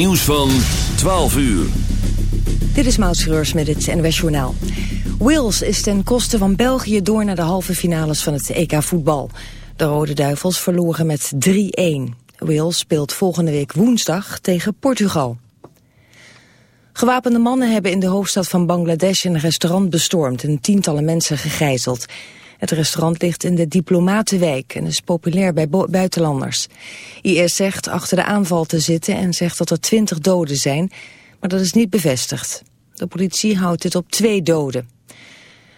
Nieuws van 12 uur. Dit is Maud met het NWS Journaal. Wales is ten koste van België door naar de halve finales van het EK voetbal. De Rode Duivels verloren met 3-1. Wales speelt volgende week woensdag tegen Portugal. Gewapende mannen hebben in de hoofdstad van Bangladesh een restaurant bestormd en tientallen mensen gegijzeld. Het restaurant ligt in de Diplomatenwijk en is populair bij buitenlanders. IS zegt achter de aanval te zitten en zegt dat er twintig doden zijn, maar dat is niet bevestigd. De politie houdt dit op twee doden.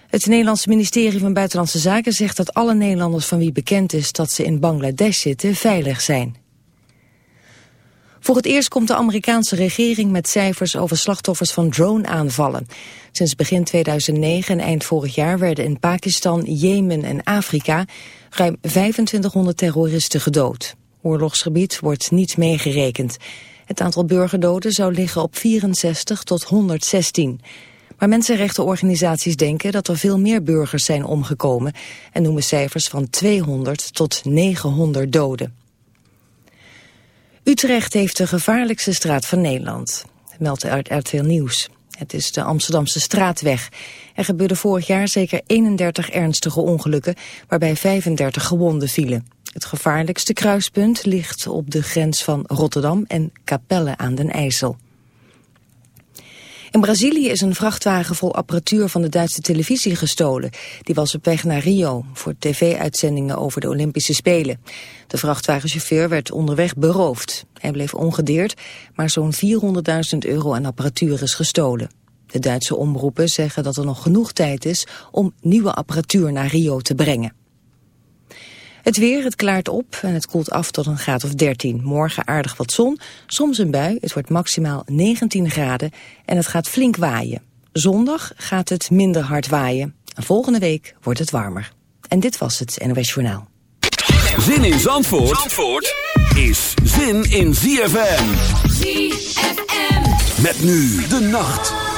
Het Nederlandse ministerie van Buitenlandse Zaken zegt dat alle Nederlanders van wie bekend is dat ze in Bangladesh zitten veilig zijn. Voor het eerst komt de Amerikaanse regering met cijfers over slachtoffers van drone-aanvallen. Sinds begin 2009 en eind vorig jaar werden in Pakistan, Jemen en Afrika ruim 2500 terroristen gedood. Oorlogsgebied wordt niet meegerekend. Het aantal burgerdoden zou liggen op 64 tot 116. Maar mensenrechtenorganisaties denken dat er veel meer burgers zijn omgekomen... en noemen cijfers van 200 tot 900 doden. Utrecht heeft de gevaarlijkste straat van Nederland, meldt RTL Nieuws. Het is de Amsterdamse straatweg. Er gebeurde vorig jaar zeker 31 ernstige ongelukken, waarbij 35 gewonden vielen. Het gevaarlijkste kruispunt ligt op de grens van Rotterdam en Capelle aan den IJssel. In Brazilië is een vrachtwagen vol apparatuur van de Duitse televisie gestolen. Die was op weg naar Rio voor tv-uitzendingen over de Olympische Spelen. De vrachtwagenchauffeur werd onderweg beroofd. Hij bleef ongedeerd, maar zo'n 400.000 euro aan apparatuur is gestolen. De Duitse omroepen zeggen dat er nog genoeg tijd is om nieuwe apparatuur naar Rio te brengen. Het weer, het klaart op en het koelt af tot een graad of 13. Morgen aardig wat zon, soms een bui. Het wordt maximaal 19 graden en het gaat flink waaien. Zondag gaat het minder hard waaien. En volgende week wordt het warmer. En dit was het NOS Journaal. Zin in Zandvoort, Zandvoort is zin in ZFM. ZFM. Met nu de nacht.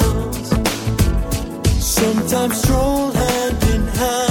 Time stroll hand in hand.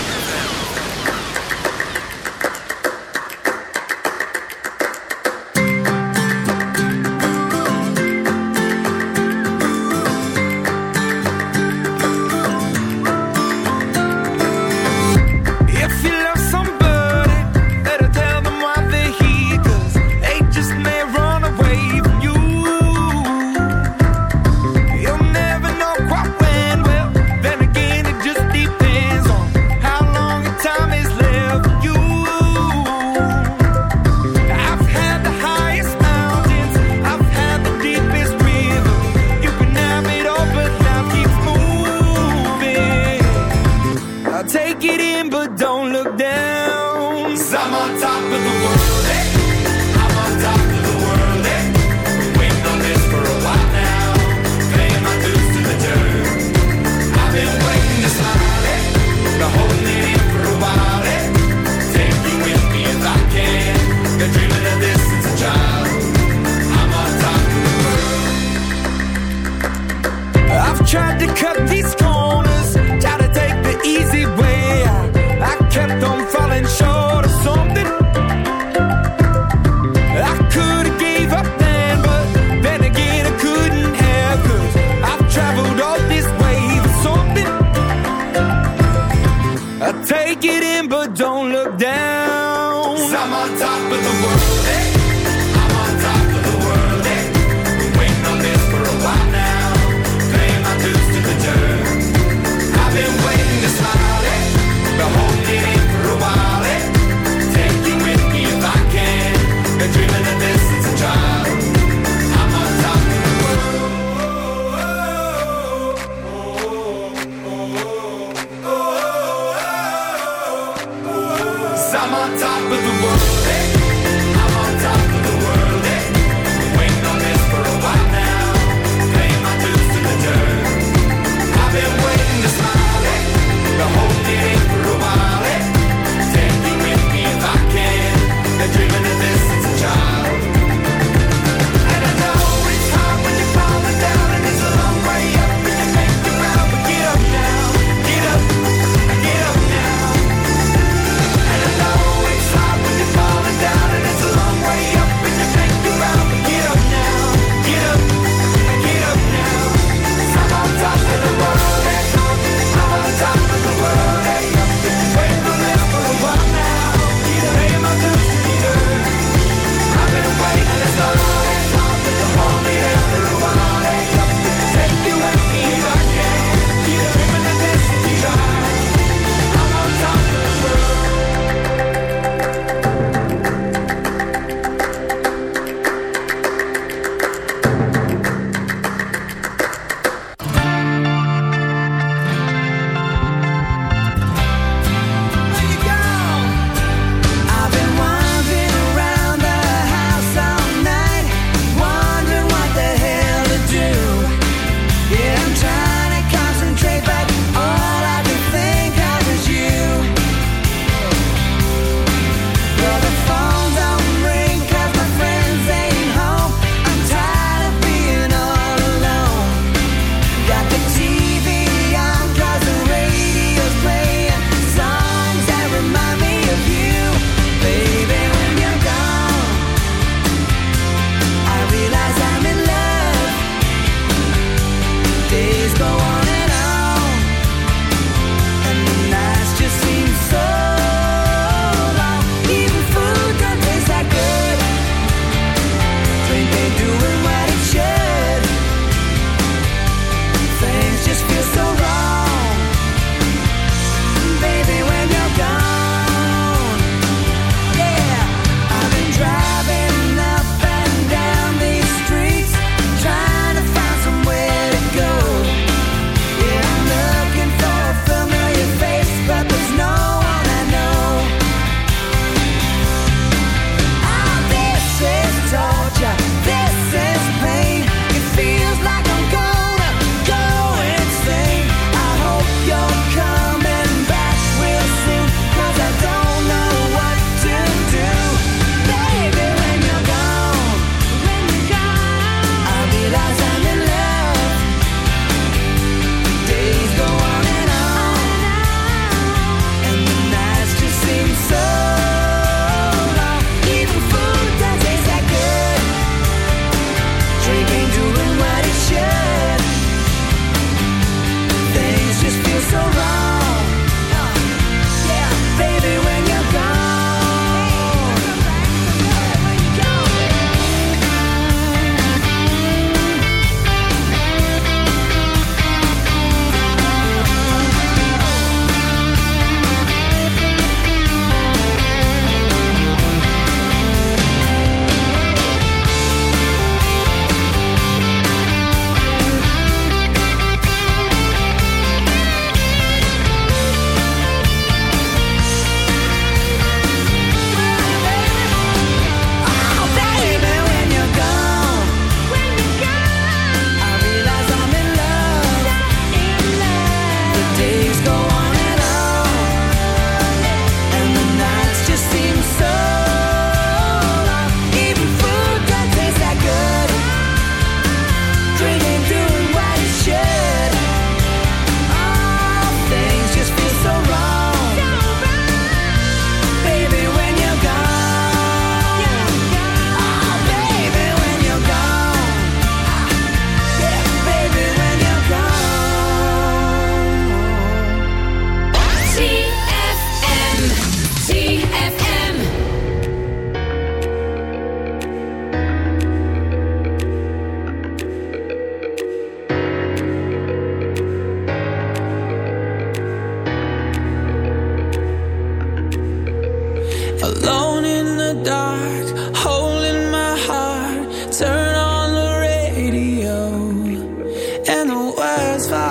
Words fall